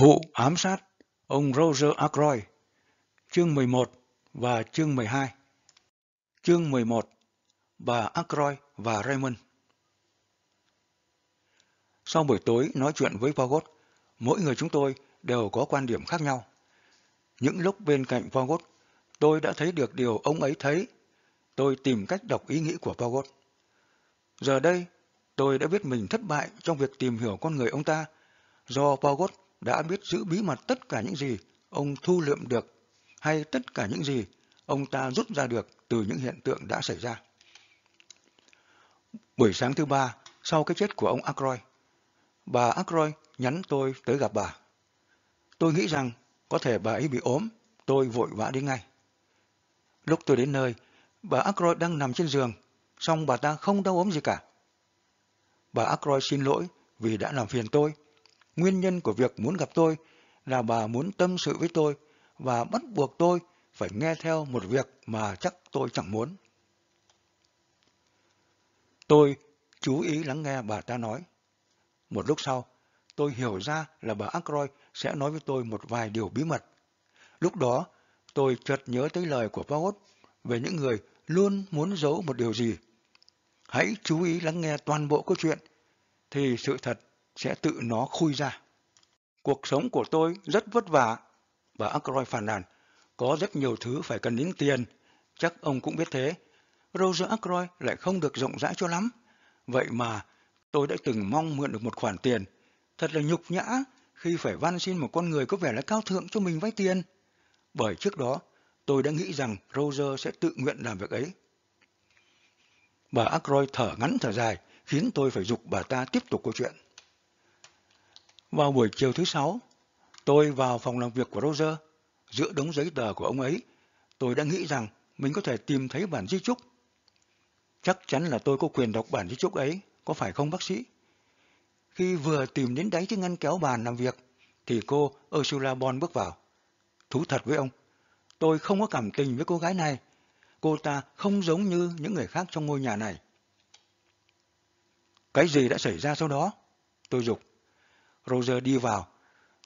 Vụ ám sát ông Roger Ackroyd Chương 11 và chương 12 Chương 11 Bà Ackroyd và Raymond Sau buổi tối nói chuyện với Vagot, mỗi người chúng tôi đều có quan điểm khác nhau. Những lúc bên cạnh Vagot, tôi đã thấy được điều ông ấy thấy. Tôi tìm cách đọc ý nghĩ của Vagot. Giờ đây, tôi đã biết mình thất bại trong việc tìm hiểu con người ông ta, do Vagot đã biết giữ bí mật tất cả những gì ông thu lượm được hay tất cả những gì ông ta rút ra được từ những hiện tượng đã xảy ra. Buổi sáng thứ ba, sau cái chết của ông Ackroyd, bà Ackroyd nhắn tôi tới gặp bà. Tôi nghĩ rằng có thể bà ấy bị ốm, tôi vội vã đến ngay. Lúc tôi đến nơi, bà Ackroyd đang nằm trên giường, song bà ta không đau ốm gì cả. Bà Ackroyd xin lỗi vì đã làm phiền tôi Nguyên nhân của việc muốn gặp tôi là bà muốn tâm sự với tôi và bắt buộc tôi phải nghe theo một việc mà chắc tôi chẳng muốn. Tôi chú ý lắng nghe bà ta nói. Một lúc sau, tôi hiểu ra là bà Ackroyd sẽ nói với tôi một vài điều bí mật. Lúc đó, tôi chợt nhớ tới lời của Paul về những người luôn muốn giấu một điều gì. Hãy chú ý lắng nghe toàn bộ câu chuyện, thì sự thật sẽ tự nó khui ra. Cuộc sống của tôi rất vất vả. Bà Ackroyd phản nàn, có rất nhiều thứ phải cần đến tiền. Chắc ông cũng biết thế. Roger Ackroyd lại không được rộng rãi cho lắm. Vậy mà tôi đã từng mong mượn được một khoản tiền. Thật là nhục nhã khi phải van xin một con người có vẻ là cao thượng cho mình vay tiền. Bởi trước đó, tôi đã nghĩ rằng Roger sẽ tự nguyện làm việc ấy. Bà Ackroyd thở ngắn thở dài, khiến tôi phải dục bà ta tiếp tục câu chuyện. Vào buổi chiều thứ sáu, tôi vào phòng làm việc của Roger. Giữa đống giấy tờ của ông ấy, tôi đã nghĩ rằng mình có thể tìm thấy bản di chúc. Chắc chắn là tôi có quyền đọc bản di chúc ấy, có phải không bác sĩ? Khi vừa tìm đến đáy chiếc ngăn kéo bàn làm việc, thì cô Ursula Bon bước vào. Thú thật với ông, tôi không có cảm tình với cô gái này. Cô ta không giống như những người khác trong ngôi nhà này. Cái gì đã xảy ra sau đó? Tôi dục. Roger đi vào.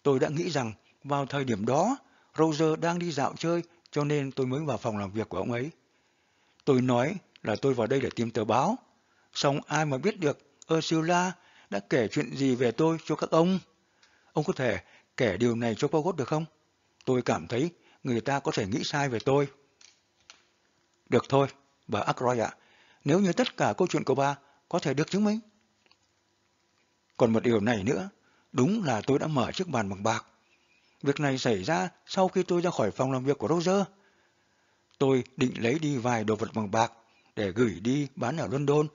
Tôi đã nghĩ rằng vào thời điểm đó, Roger đang đi dạo chơi cho nên tôi mới vào phòng làm việc của ông ấy. Tôi nói là tôi vào đây để tìm tờ báo. Xong ai mà biết được Ursula đã kể chuyện gì về tôi cho các ông. Ông có thể kể điều này cho Pogot được không? Tôi cảm thấy người ta có thể nghĩ sai về tôi. Được thôi, bà Ackroyd ạ. Nếu như tất cả câu chuyện của bà có thể được chứng minh. Còn một điều này nữa, Đúng là tôi đã mở chiếc bàn bằng bạc. Việc này xảy ra sau khi tôi ra khỏi phòng làm việc của Roger. Tôi định lấy đi vài đồ vật bằng bạc để gửi đi bán ở London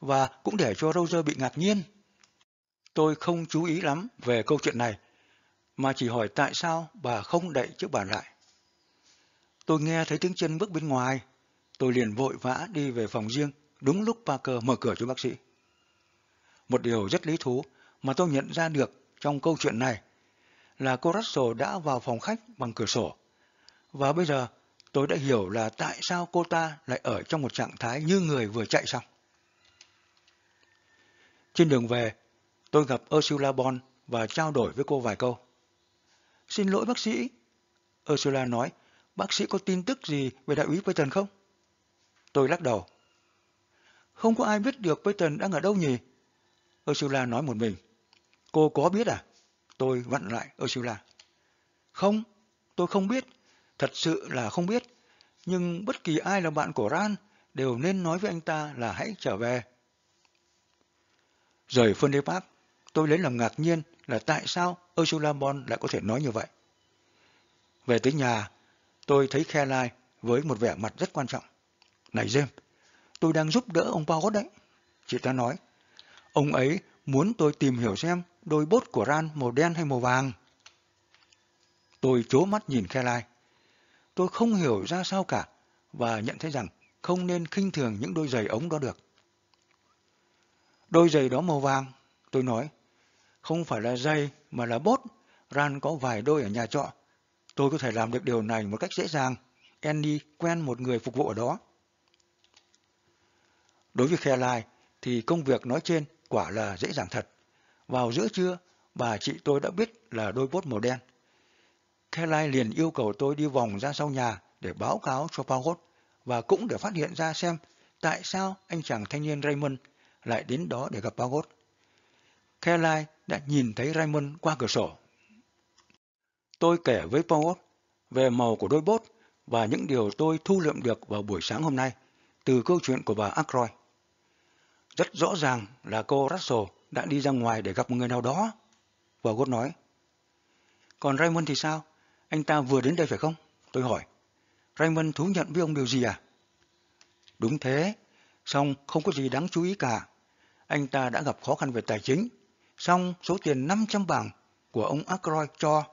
và cũng để cho Roger bị ngạc nhiên. Tôi không chú ý lắm về câu chuyện này, mà chỉ hỏi tại sao bà không đậy chiếc bàn lại. Tôi nghe thấy tiếng chân bước bên ngoài, tôi liền vội vã đi về phòng riêng đúng lúc Parker mở cửa cho bác sĩ. Một điều rất lý thú mà tôi nhận ra được trong câu chuyện này là cô Russell đã vào phòng khách bằng cửa sổ. Và bây giờ tôi đã hiểu là tại sao cô ta lại ở trong một trạng thái như người vừa chạy xong. Trên đường về, tôi gặp Ursula Bond và trao đổi với cô vài câu. Xin lỗi bác sĩ. Ursula nói, bác sĩ có tin tức gì về đại úy Peyton không? Tôi lắc đầu. Không có ai biết được Peyton đang ở đâu nhỉ? Ursula nói một mình. Cô có biết à? Tôi vặn lại Ursula. Không, tôi không biết. Thật sự là không biết. Nhưng bất kỳ ai là bạn của Ran đều nên nói với anh ta là hãy trở về. Rời Fundy Park, tôi lấy làm ngạc nhiên là tại sao Ursula Bond lại có thể nói như vậy. Về tới nhà, tôi thấy Caroline với một vẻ mặt rất quan trọng. Này James, tôi đang giúp đỡ ông Paul đấy. Chị ta nói, ông ấy muốn tôi tìm hiểu xem đôi bốt của Ran màu đen hay màu vàng. Tôi chố mắt nhìn Caroline. Tôi không hiểu ra sao cả và nhận thấy rằng không nên khinh thường những đôi giày ống đó được. Đôi giày đó màu vàng, tôi nói. Không phải là giày mà là bốt. Ran có vài đôi ở nhà trọ. Tôi có thể làm được điều này một cách dễ dàng. Andy quen một người phục vụ ở đó. Đối với Caroline thì công việc nói trên quả là dễ dàng thật. Vào giữa trưa, bà chị tôi đã biết là đôi bốt màu đen. Kelly liền yêu cầu tôi đi vòng ra sau nhà để báo cáo cho Pagot và cũng để phát hiện ra xem tại sao anh chàng thanh niên Raymond lại đến đó để gặp Pagot. Kelly đã nhìn thấy Raymond qua cửa sổ. Tôi kể với Pagot về màu của đôi bốt và những điều tôi thu lượm được vào buổi sáng hôm nay từ câu chuyện của bà Ackroyd. Rất rõ ràng là cô Russell đã đi ra ngoài để gặp một người nào đó. Và Gốt nói. Còn Raymond thì sao? Anh ta vừa đến đây phải không? Tôi hỏi. Raymond thú nhận với ông điều gì à? Đúng thế, song không có gì đáng chú ý cả. Anh ta đã gặp khó khăn về tài chính, song số tiền 500 bảng của ông Ackroyd cho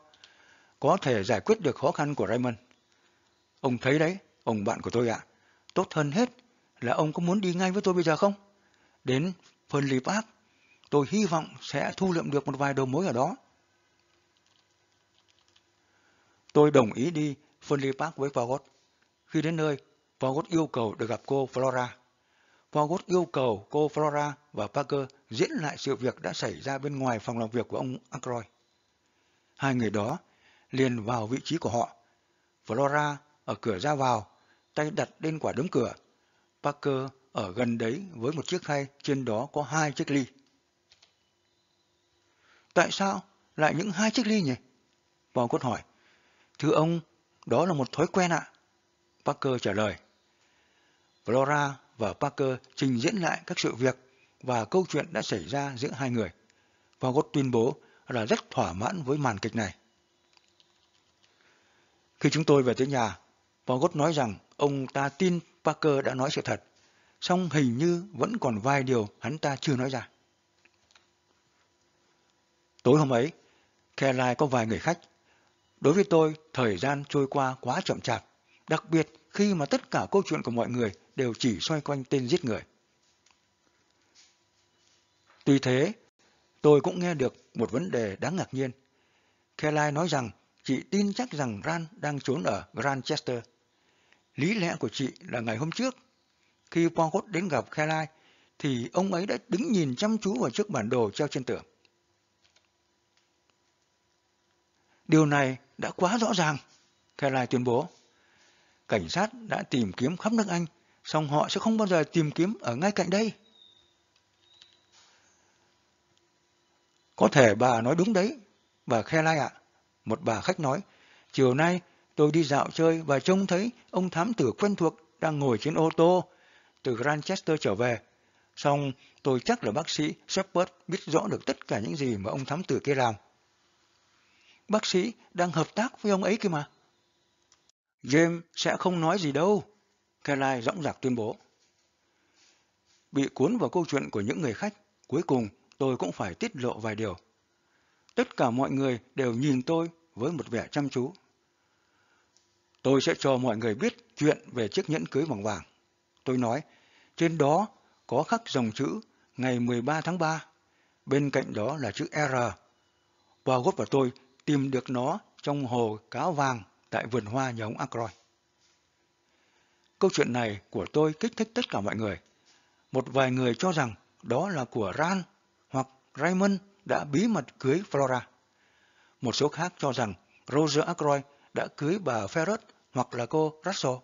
có thể giải quyết được khó khăn của Raymond. Ông thấy đấy, ông bạn của tôi ạ. Tốt hơn hết là ông có muốn đi ngay với tôi bây giờ không? Đến Fernley Park, tôi hy vọng sẽ thu lượm được một vài đầu mối ở đó. Tôi đồng ý đi Fernley Park với Vagot. Khi đến nơi, Vagot yêu cầu được gặp cô Flora. Vagot yêu cầu cô Flora và Parker diễn lại sự việc đã xảy ra bên ngoài phòng làm việc của ông Ackroyd. Hai người đó liền vào vị trí của họ. Flora ở cửa ra vào, tay đặt lên quả đấm cửa. Parker ở gần đấy với một chiếc khay, trên đó có hai chiếc ly. Tại sao lại những hai chiếc ly nhỉ? Vào cốt hỏi. Thưa ông, đó là một thói quen ạ. Parker trả lời. Flora và Parker trình diễn lại các sự việc và câu chuyện đã xảy ra giữa hai người. Và Gott tuyên bố là rất thỏa mãn với màn kịch này. Khi chúng tôi về tới nhà, Pogod nói rằng ông ta tin Parker đã nói sự thật, song hình như vẫn còn vài điều hắn ta chưa nói ra. Tối hôm ấy, Caroline có vài người khách. Đối với tôi, thời gian trôi qua quá chậm chạp, đặc biệt khi mà tất cả câu chuyện của mọi người đều chỉ xoay quanh tên giết người. Tuy thế, tôi cũng nghe được một vấn đề đáng ngạc nhiên. Caroline nói rằng chị tin chắc rằng Ran đang trốn ở Grandchester. Lý lẽ của chị là ngày hôm trước, khi Poirot đến gặp Caroline, thì ông ấy đã đứng nhìn chăm chú vào chiếc bản đồ treo trên tường. Điều này đã quá rõ ràng, Caroline tuyên bố. Cảnh sát đã tìm kiếm khắp nước Anh, song họ sẽ không bao giờ tìm kiếm ở ngay cạnh đây. Có thể bà nói đúng đấy, bà Caroline ạ. Một bà khách nói, chiều nay tôi đi dạo chơi và trông thấy ông thám tử quen thuộc đang ngồi trên ô tô từ Granchester trở về. Xong tôi chắc là bác sĩ Shepard biết rõ được tất cả những gì mà ông thám tử kia làm. Bác sĩ đang hợp tác với ông ấy kia mà. James sẽ không nói gì đâu, Caroline rõng rạc tuyên bố. Bị cuốn vào câu chuyện của những người khách, cuối cùng tôi cũng phải tiết lộ vài điều. Tất cả mọi người đều nhìn tôi với một vẻ chăm chú. Tôi sẽ cho mọi người biết chuyện về chiếc nhẫn cưới bằng vàng. Tôi nói, trên đó có khắc dòng chữ ngày 13 tháng 3. Bên cạnh đó là chữ R. Và gót và tôi tìm được nó trong hồ cá vàng tại vườn hoa nhà ông Ackroyd. Câu chuyện này của tôi kích thích tất cả mọi người. Một vài người cho rằng đó là của Ran hoặc Raymond đã bí mật cưới Flora. Một số khác cho rằng Roger Ackroyd đã cưới bà Ferret hoặc là cô Russell.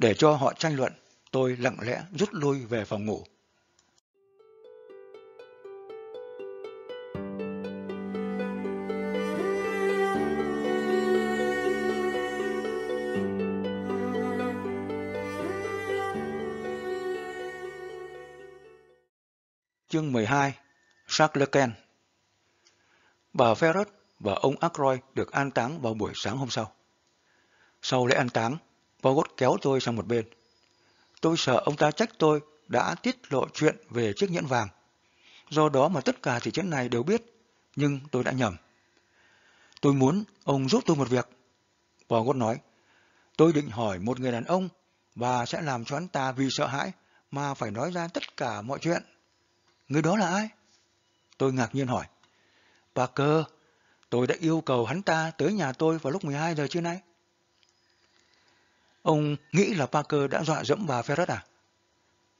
Để cho họ tranh luận, tôi lặng lẽ rút lui về phòng ngủ. Chương 12 Charles Ken Bà Ferret và ông Ackroyd được an táng vào buổi sáng hôm sau. Sau lễ an táng, Pogot kéo tôi sang một bên. Tôi sợ ông ta trách tôi đã tiết lộ chuyện về chiếc nhẫn vàng. Do đó mà tất cả thị trấn này đều biết, nhưng tôi đã nhầm. Tôi muốn ông giúp tôi một việc. Pogot nói, tôi định hỏi một người đàn ông và sẽ làm cho hắn ta vì sợ hãi mà phải nói ra tất cả mọi chuyện. Người đó là ai? Tôi ngạc nhiên hỏi. Parker, tôi đã yêu cầu hắn ta tới nhà tôi vào lúc 12 giờ trưa nay. Ông nghĩ là Parker đã dọa dẫm bà Ferret à?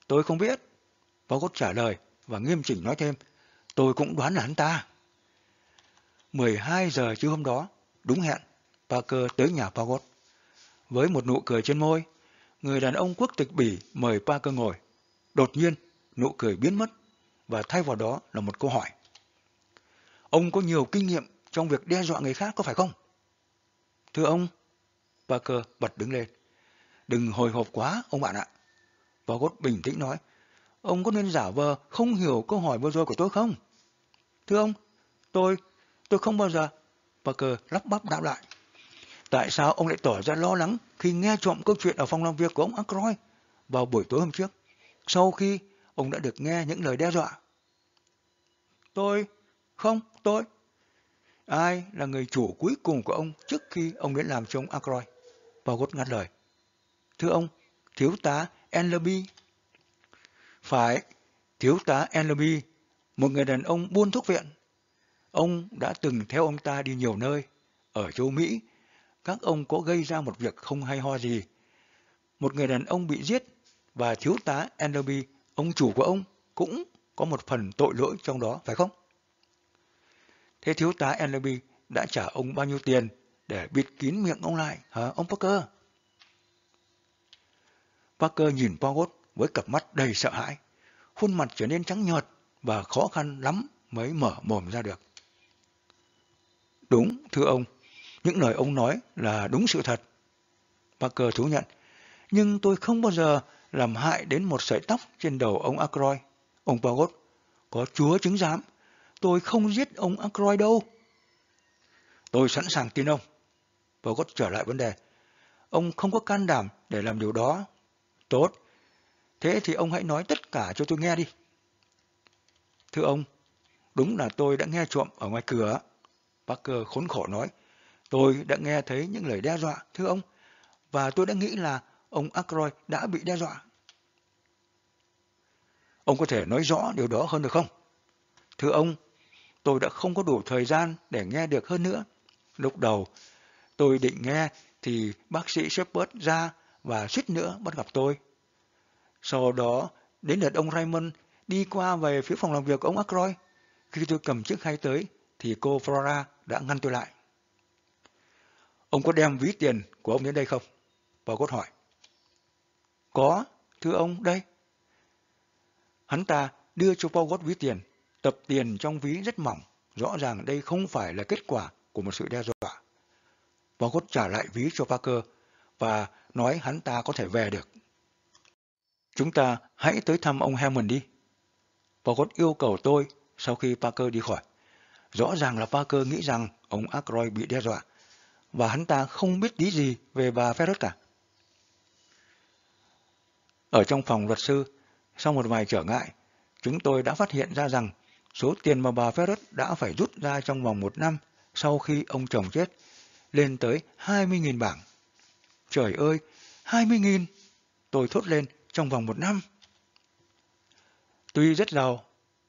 Tôi không biết. Pogot trả lời và nghiêm chỉnh nói thêm. Tôi cũng đoán là hắn ta. 12 giờ chiều hôm đó, đúng hẹn, Parker tới nhà Pogot. Với một nụ cười trên môi, người đàn ông quốc tịch Bỉ mời Parker ngồi. Đột nhiên, nụ cười biến mất và thay vào đó là một câu hỏi. Ông có nhiều kinh nghiệm trong việc đe dọa người khác có phải không? Thưa ông, Parker bật đứng lên. Đừng hồi hộp quá, ông bạn ạ. Pagod bình tĩnh nói, ông có nên giả vờ không hiểu câu hỏi vừa rồi của tôi không? Thưa ông, tôi, tôi không bao giờ. Parker lắp bắp đáp lại. Tại sao ông lại tỏ ra lo lắng khi nghe trộm câu chuyện ở phòng làm việc của ông Ackroyd vào buổi tối hôm trước, sau khi ông đã được nghe những lời đe dọa? Tôi, không, tôi. Ai là người chủ cuối cùng của ông trước khi ông đến làm cho ông Ackroyd? Pagod ngắt lời. Thưa ông, thiếu tá Enlerby. Phải, thiếu tá Enlerby, một người đàn ông buôn thuốc viện. Ông đã từng theo ông ta đi nhiều nơi, ở châu Mỹ, các ông có gây ra một việc không hay ho gì. Một người đàn ông bị giết và thiếu tá Enderby, ông chủ của ông, cũng có một phần tội lỗi trong đó, phải không? Thế thiếu tá Enderby đã trả ông bao nhiêu tiền để bịt kín miệng ông lại, hả ông Parker? Parker nhìn Pogot với cặp mắt đầy sợ hãi. Khuôn mặt trở nên trắng nhợt và khó khăn lắm mới mở mồm ra được. Đúng, thưa ông, những lời ông nói là đúng sự thật. Parker thú nhận, nhưng tôi không bao giờ làm hại đến một sợi tóc trên đầu ông Ackroyd. Ông Pogot, có chúa chứng giám, tôi không giết ông Ackroyd đâu. Tôi sẵn sàng tin ông. Pogot trở lại vấn đề. Ông không có can đảm để làm điều đó. Tốt. Thế thì ông hãy nói tất cả cho tôi nghe đi. Thưa ông, đúng là tôi đã nghe trộm ở ngoài cửa. Parker khốn khổ nói. Tôi đã nghe thấy những lời đe dọa, thưa ông, và tôi đã nghĩ là ông Ackroyd đã bị đe dọa. Ông có thể nói rõ điều đó hơn được không? Thưa ông, tôi đã không có đủ thời gian để nghe được hơn nữa. Lúc đầu, tôi định nghe thì bác sĩ Shepard ra và suýt nữa bắt gặp tôi. Sau đó, đến lượt ông Raymond đi qua về phía phòng làm việc của ông Ackroyd. Khi tôi cầm chiếc khay tới, thì cô Flora đã ngăn tôi lại. Ông có đem ví tiền của ông đến đây không? Bà cốt hỏi. Có, thưa ông, đây. Hắn ta đưa cho Paul ví tiền, tập tiền trong ví rất mỏng, rõ ràng đây không phải là kết quả của một sự đe dọa. Paul trả lại ví cho Parker và nói hắn ta có thể về được. Chúng ta hãy tới thăm ông Hammond đi. Paul yêu cầu tôi sau khi Parker đi khỏi. Rõ ràng là Parker nghĩ rằng ông Ackroyd bị đe dọa, và hắn ta không biết tí gì về bà Ferret cả. Ở trong phòng luật sư, sau một vài trở ngại, chúng tôi đã phát hiện ra rằng số tiền mà bà Ferret đã phải rút ra trong vòng một năm sau khi ông chồng chết lên tới 20.000 bảng. Trời ơi, 20.000! Tôi thốt lên trong vòng một năm. Tuy rất giàu,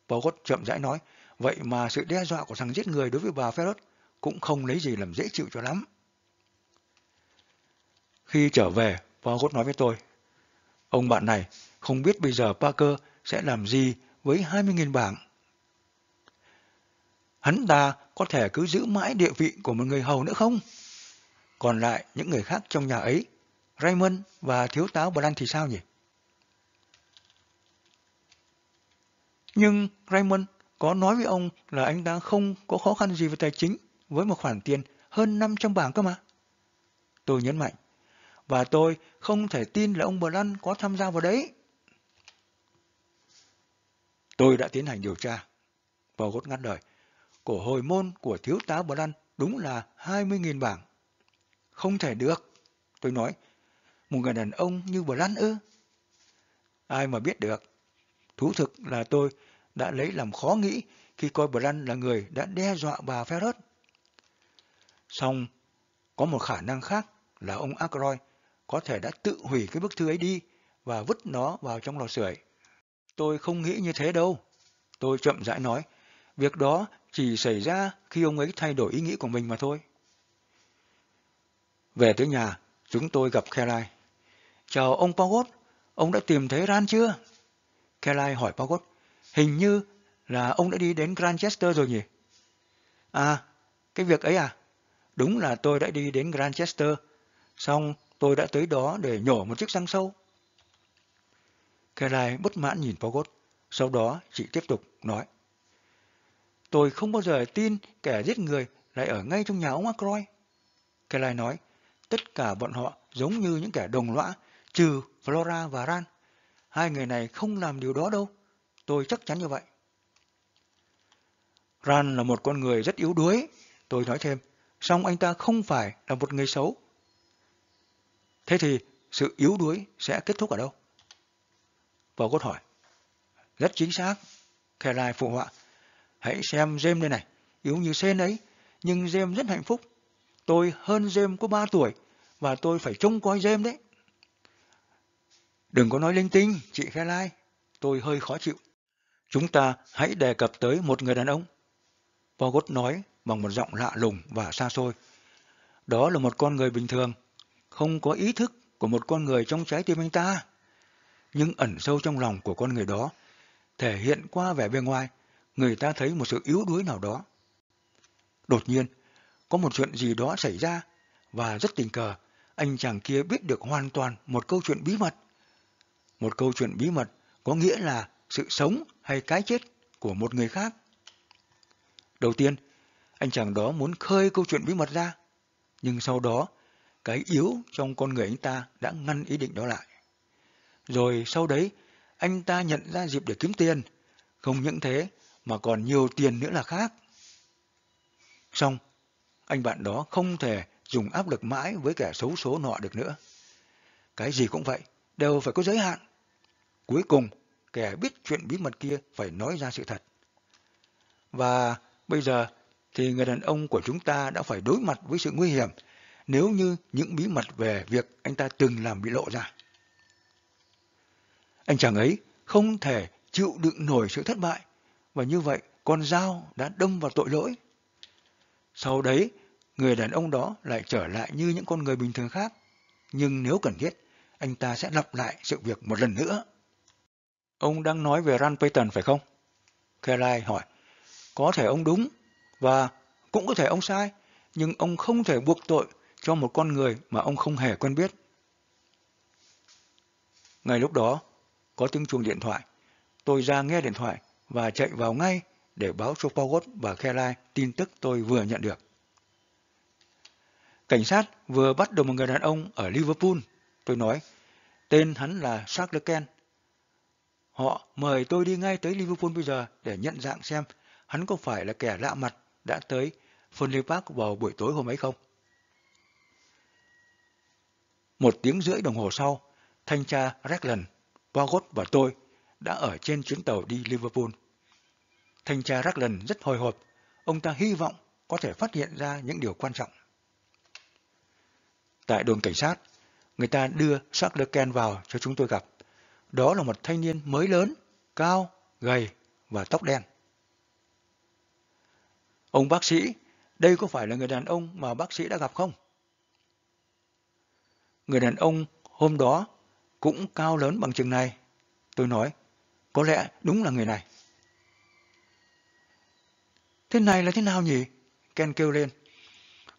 Pogot chậm rãi nói, vậy mà sự đe dọa của thằng giết người đối với bà Ferret cũng không lấy gì làm dễ chịu cho lắm. Khi trở về, Pogot nói với tôi, ông bạn này không biết bây giờ Parker sẽ làm gì với 20.000 bảng. Hắn ta có thể cứ giữ mãi địa vị của một người hầu nữa không? Còn lại những người khác trong nhà ấy, Raymond và thiếu tá Blanc thì sao nhỉ? Nhưng Raymond có nói với ông là anh ta không có khó khăn gì về tài chính với một khoản tiền hơn 500 bảng cơ mà. Tôi nhấn mạnh, và tôi không thể tin là ông Blanc có tham gia vào đấy. Tôi đã tiến hành điều tra. Vào gốt ngắt đời, cổ hồi môn của thiếu tá Blanc đúng là 20.000 bảng. Không thể được. Tôi nói, một người đàn ông như Blanc ư? Ai mà biết được. Thú thực là tôi đã lấy làm khó nghĩ khi coi Blanc là người đã đe dọa bà Ferret. Xong, có một khả năng khác là ông Ackroyd có thể đã tự hủy cái bức thư ấy đi và vứt nó vào trong lò sưởi. Tôi không nghĩ như thế đâu. Tôi chậm rãi nói, việc đó chỉ xảy ra khi ông ấy thay đổi ý nghĩ của mình mà thôi. Về tới nhà, chúng tôi gặp Kelai. Chào ông Pagot ông đã tìm thấy Ran chưa? Kelai hỏi Pagot hình như là ông đã đi đến Granchester rồi nhỉ? À, cái việc ấy à? Đúng là tôi đã đi đến Granchester xong tôi đã tới đó để nhổ một chiếc răng sâu. Kelai bất mãn nhìn Pagot sau đó chị tiếp tục nói. Tôi không bao giờ tin kẻ giết người lại ở ngay trong nhà ông Ackroyd. Kelai nói, tất cả bọn họ giống như những kẻ đồng lõa, trừ Flora và Ran. Hai người này không làm điều đó đâu. Tôi chắc chắn như vậy. Ran là một con người rất yếu đuối, tôi nói thêm, song anh ta không phải là một người xấu. Thế thì sự yếu đuối sẽ kết thúc ở đâu? Vào cốt hỏi. Rất chính xác. Caroline phụ họa. Hãy xem James đây này, yếu như sen ấy, nhưng James rất hạnh phúc. Tôi hơn James có 3 tuổi, và tôi phải trông coi James đấy. Đừng có nói linh tinh, chị Caroline. Tôi hơi khó chịu. Chúng ta hãy đề cập tới một người đàn ông. Pogot nói bằng một giọng lạ lùng và xa xôi. Đó là một con người bình thường, không có ý thức của một con người trong trái tim anh ta. Nhưng ẩn sâu trong lòng của con người đó, thể hiện qua vẻ bên ngoài, người ta thấy một sự yếu đuối nào đó. Đột nhiên, có một chuyện gì đó xảy ra, và rất tình cờ, anh chàng kia biết được hoàn toàn một câu chuyện bí mật. Một câu chuyện bí mật có nghĩa là sự sống hay cái chết của một người khác. Đầu tiên, anh chàng đó muốn khơi câu chuyện bí mật ra, nhưng sau đó, cái yếu trong con người anh ta đã ngăn ý định đó lại. Rồi sau đấy, anh ta nhận ra dịp để kiếm tiền, không những thế mà còn nhiều tiền nữa là khác. Xong, anh bạn đó không thể dùng áp lực mãi với kẻ xấu số nọ được nữa. Cái gì cũng vậy, đều phải có giới hạn. Cuối cùng, kẻ biết chuyện bí mật kia phải nói ra sự thật. Và bây giờ thì người đàn ông của chúng ta đã phải đối mặt với sự nguy hiểm nếu như những bí mật về việc anh ta từng làm bị lộ ra. Anh chàng ấy không thể chịu đựng nổi sự thất bại và như vậy con dao đã đâm vào tội lỗi. Sau đấy, người đàn ông đó lại trở lại như những con người bình thường khác. Nhưng nếu cần thiết, anh ta sẽ lặp lại sự việc một lần nữa. Ông đang nói về Ran Payton phải không? Caroline hỏi. Có thể ông đúng, và cũng có thể ông sai, nhưng ông không thể buộc tội cho một con người mà ông không hề quen biết. Ngay lúc đó, có tiếng chuông điện thoại. Tôi ra nghe điện thoại và chạy vào ngay để báo cho Pogot và Caroline tin tức tôi vừa nhận được. Cảnh sát vừa bắt được một người đàn ông ở Liverpool. Tôi nói, tên hắn là Charles Ken. Họ mời tôi đi ngay tới Liverpool bây giờ để nhận dạng xem hắn có phải là kẻ lạ mặt đã tới Funley Park vào buổi tối hôm ấy không? Một tiếng rưỡi đồng hồ sau, thanh tra Reckland, Pogot và tôi đã ở trên chuyến tàu đi Liverpool. Thanh tra Reckland rất hồi hộp, ông ta hy vọng có thể phát hiện ra những điều quan trọng. Tại đồn cảnh sát, người ta đưa Charles Ken vào cho chúng tôi gặp. Đó là một thanh niên mới lớn, cao, gầy và tóc đen. Ông bác sĩ, đây có phải là người đàn ông mà bác sĩ đã gặp không? Người đàn ông hôm đó cũng cao lớn bằng chừng này. Tôi nói, có lẽ đúng là người này. Thế này là thế nào nhỉ? Ken kêu lên.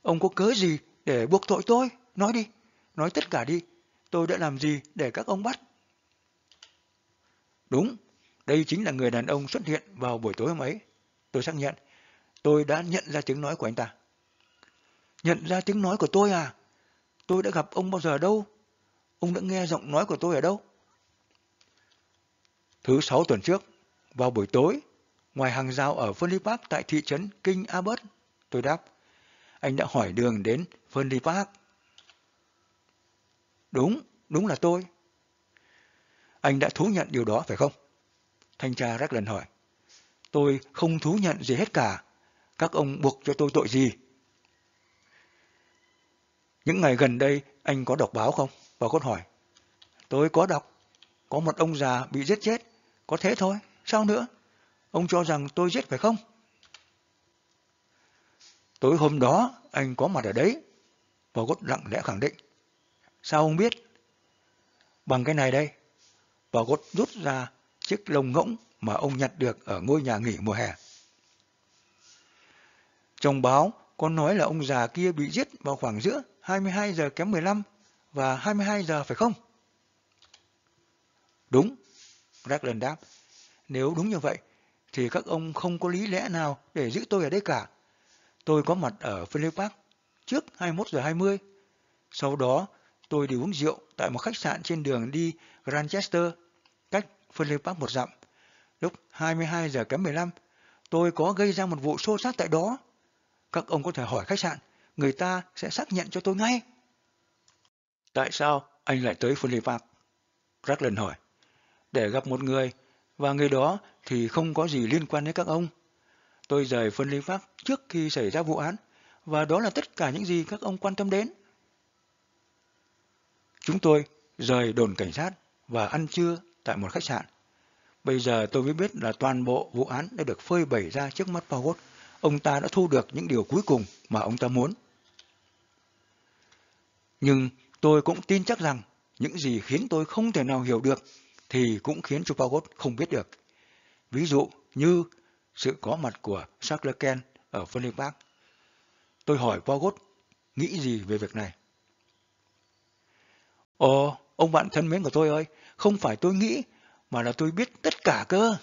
Ông có cớ gì để buộc tội tôi? Nói đi, nói tất cả đi. Tôi đã làm gì để các ông bắt? Đúng, đây chính là người đàn ông xuất hiện vào buổi tối hôm ấy. Tôi xác nhận, tôi đã nhận ra tiếng nói của anh ta. Nhận ra tiếng nói của tôi à? Tôi đã gặp ông bao giờ đâu? Ông đã nghe giọng nói của tôi ở đâu? Thứ sáu tuần trước, vào buổi tối, ngoài hàng rào ở Fernley Park tại thị trấn King Abbott, tôi đáp. Anh đã hỏi đường đến Fernley Park. Đúng, đúng là tôi. Anh đã thú nhận điều đó phải không? Thanh tra rắc lần hỏi. Tôi không thú nhận gì hết cả. Các ông buộc cho tôi tội gì? Những ngày gần đây anh có đọc báo không? bà cốt hỏi. Tôi có đọc. Có một ông già bị giết chết. Có thế thôi. Sao nữa? Ông cho rằng tôi giết phải không? Tối hôm đó anh có mặt ở đấy. bà cốt lặng lẽ khẳng định. Sao ông biết? Bằng cái này đây. Bà gót rút ra chiếc lồng ngỗng mà ông nhặt được ở ngôi nhà nghỉ mùa hè. Trong báo có nói là ông già kia bị giết vào khoảng giữa 22 giờ kém 15 và 22 giờ phải không? Đúng, Raglan đáp. Nếu đúng như vậy, thì các ông không có lý lẽ nào để giữ tôi ở đây cả. Tôi có mặt ở Philip Park trước 21 giờ 20. Sau đó, tôi đi uống rượu tại một khách sạn trên đường đi Grandchester, cách Philip Park một dặm. Lúc 22 giờ kém 15, tôi có gây ra một vụ xô xát tại đó. Các ông có thể hỏi khách sạn, người ta sẽ xác nhận cho tôi ngay. Tại sao anh lại tới Philip Park? Raglan hỏi. Để gặp một người, và người đó thì không có gì liên quan đến các ông. Tôi rời Philip Park trước khi xảy ra vụ án, và đó là tất cả những gì các ông quan tâm đến. Chúng tôi rời đồn cảnh sát và ăn trưa tại một khách sạn. Bây giờ tôi mới biết là toàn bộ vụ án đã được phơi bày ra trước mắt Powell. Ông ta đã thu được những điều cuối cùng mà ông ta muốn. Nhưng tôi cũng tin chắc rằng những gì khiến tôi không thể nào hiểu được thì cũng khiến cho Powell không biết được. Ví dụ như sự có mặt của Charles Ken ở Philip Park. Tôi hỏi Powell nghĩ gì về việc này. Ồ, ông bạn thân mến của tôi ơi, không phải tôi nghĩ, mà là tôi biết tất cả cơ.